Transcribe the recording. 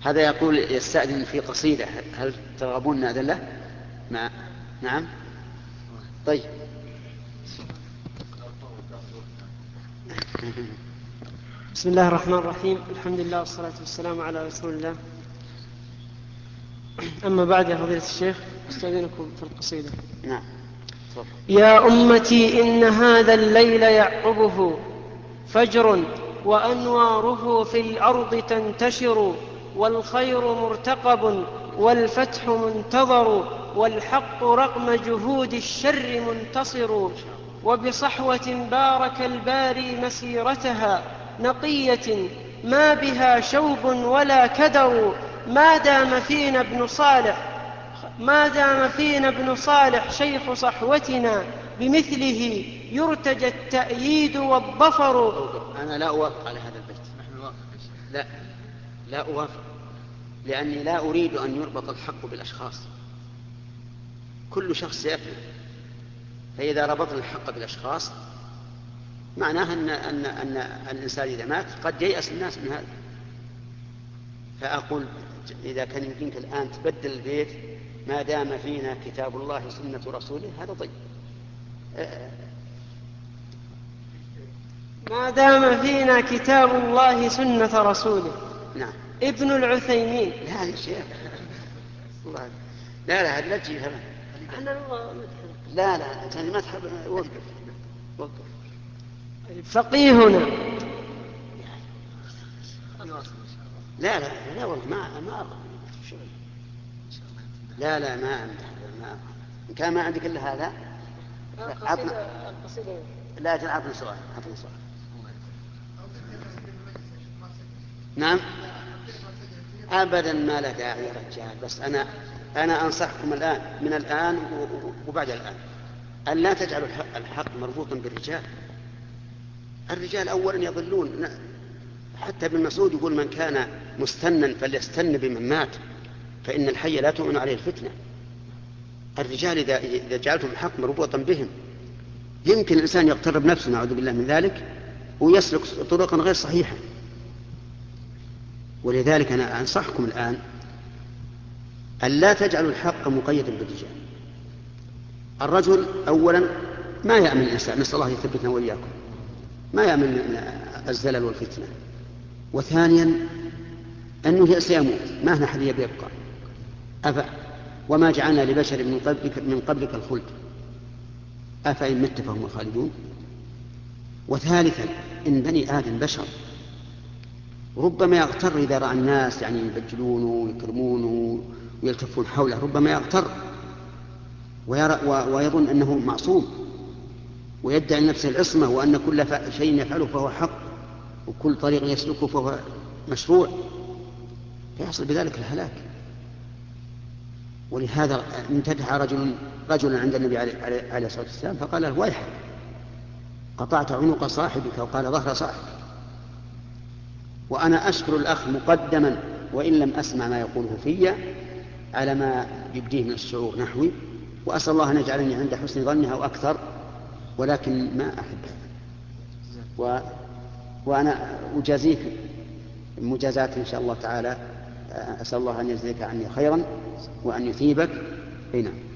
هذا يقول يستأذن في قصيدة هل ترغبون نأذن له؟ ما نعم. طيب. بسم الله الرحمن الرحيم. الحمد لله والصلاة والسلام على رسول الله. أما بعد يا فضيلة الشيخ أستأذنكم في القصيدة. نعم. يا أمتي إن هذا الليل يعقبه فجر وأنواره في الأرض تنتشر والخير مرتقب والفتح منتظر والحق رغم جهود الشر منتصر وبصحوة بارك الباري مسيرتها نقية ما بها شوب ولا كدر ما دام فينا ابن صالح ما دام فينا ابن صالح شيخ صحوتنا بمثله يرتجى التأييد والظفر. أنا لا أوافق على هذا البيت. لا. لا أوافق لأني لا أريد أن يربط الحق بالأشخاص. كل شخص سيفنى فإذا ربطنا الحق بالأشخاص معناه أن, أن, أن الإنسان إذا مات قد ييأس الناس من هذا. فأقول إذا كان يمكنك الآن تبدل البيت ما دام فينا كتاب الله سنة رسوله هذا طيب. ما دام فينا كتاب الله سنة رسوله. نعم. ابن العثيمين. لا يا شيخ. الله. لا لا لا تجيبها لا. لا انت ما تحب وقف. وقف. فقيهنا لا لا لا والله ما ما لا لا ما ما إن كان ما عندك إلا هذا عطنا لا أجل عطنا سؤال عطنا سؤال. نعم. ابدا ما له داعي يا رجال بس أنا أنا أنصحكم الآن من الآن وبعد الآن. أن لا تجعلوا الحق مربوطا بالرجال. الرجال اولا يضلون. حتى ابن مسعود يقول من كان مستنا فليستن بمن مات فإن الحي لا تؤمن عليه الفتنة. الرجال إذا إذا جعلتم الحق مربوطا بهم. يمكن الإنسان يغتر بنفسه نعوذ بالله من ذلك ويسلك طرقا غير صحيحة. ولذلك أنا أنصحكم الآن أن لا تجعلوا الحق مقيدا بالرجال. الرجل أولا ما يأمن الإنسان نسأل الله يثبتنا وإياكم. ما يأمن من الزلل والفتنة. وثانيا أنه سيموت ما هنا أحد يبقى. أفا وما جعلنا لبشر من قبلك, من قبلك الخلد. أفإن مت فهم الخالدون. وثالثا إن بني آدم بشر ربما يغتر إذا رأى الناس يعني يبجلونه ويكرمونه ويلتفون حوله ربما يغتر ويرى ويظن أنه معصوم ويدعي نفسه العصمة وأن كل شيء يفعله فهو حق وكل طريق يسلكه فهو مشروع. فيحصل بذلك الهلاك. ولهذا امتدح رجل رجلا عند النبي عليه الصلاة والسلام فقال له ويحك؟ قطعت عنق صاحبك وقال ظهر صاحبك. وأنا اشكر الأخ مقدما وإن لم أسمع ما يقوله في على ما يبديه من الشعور نحوي وأسأل الله أن يجعلني عند حسن ظنها وأكثر ولكن ما أحب و وأنا أجازيك مجازات إن شاء الله تعالى. أسأل الله أن يجزيك عني خيرا وأن يثيبك. نعم.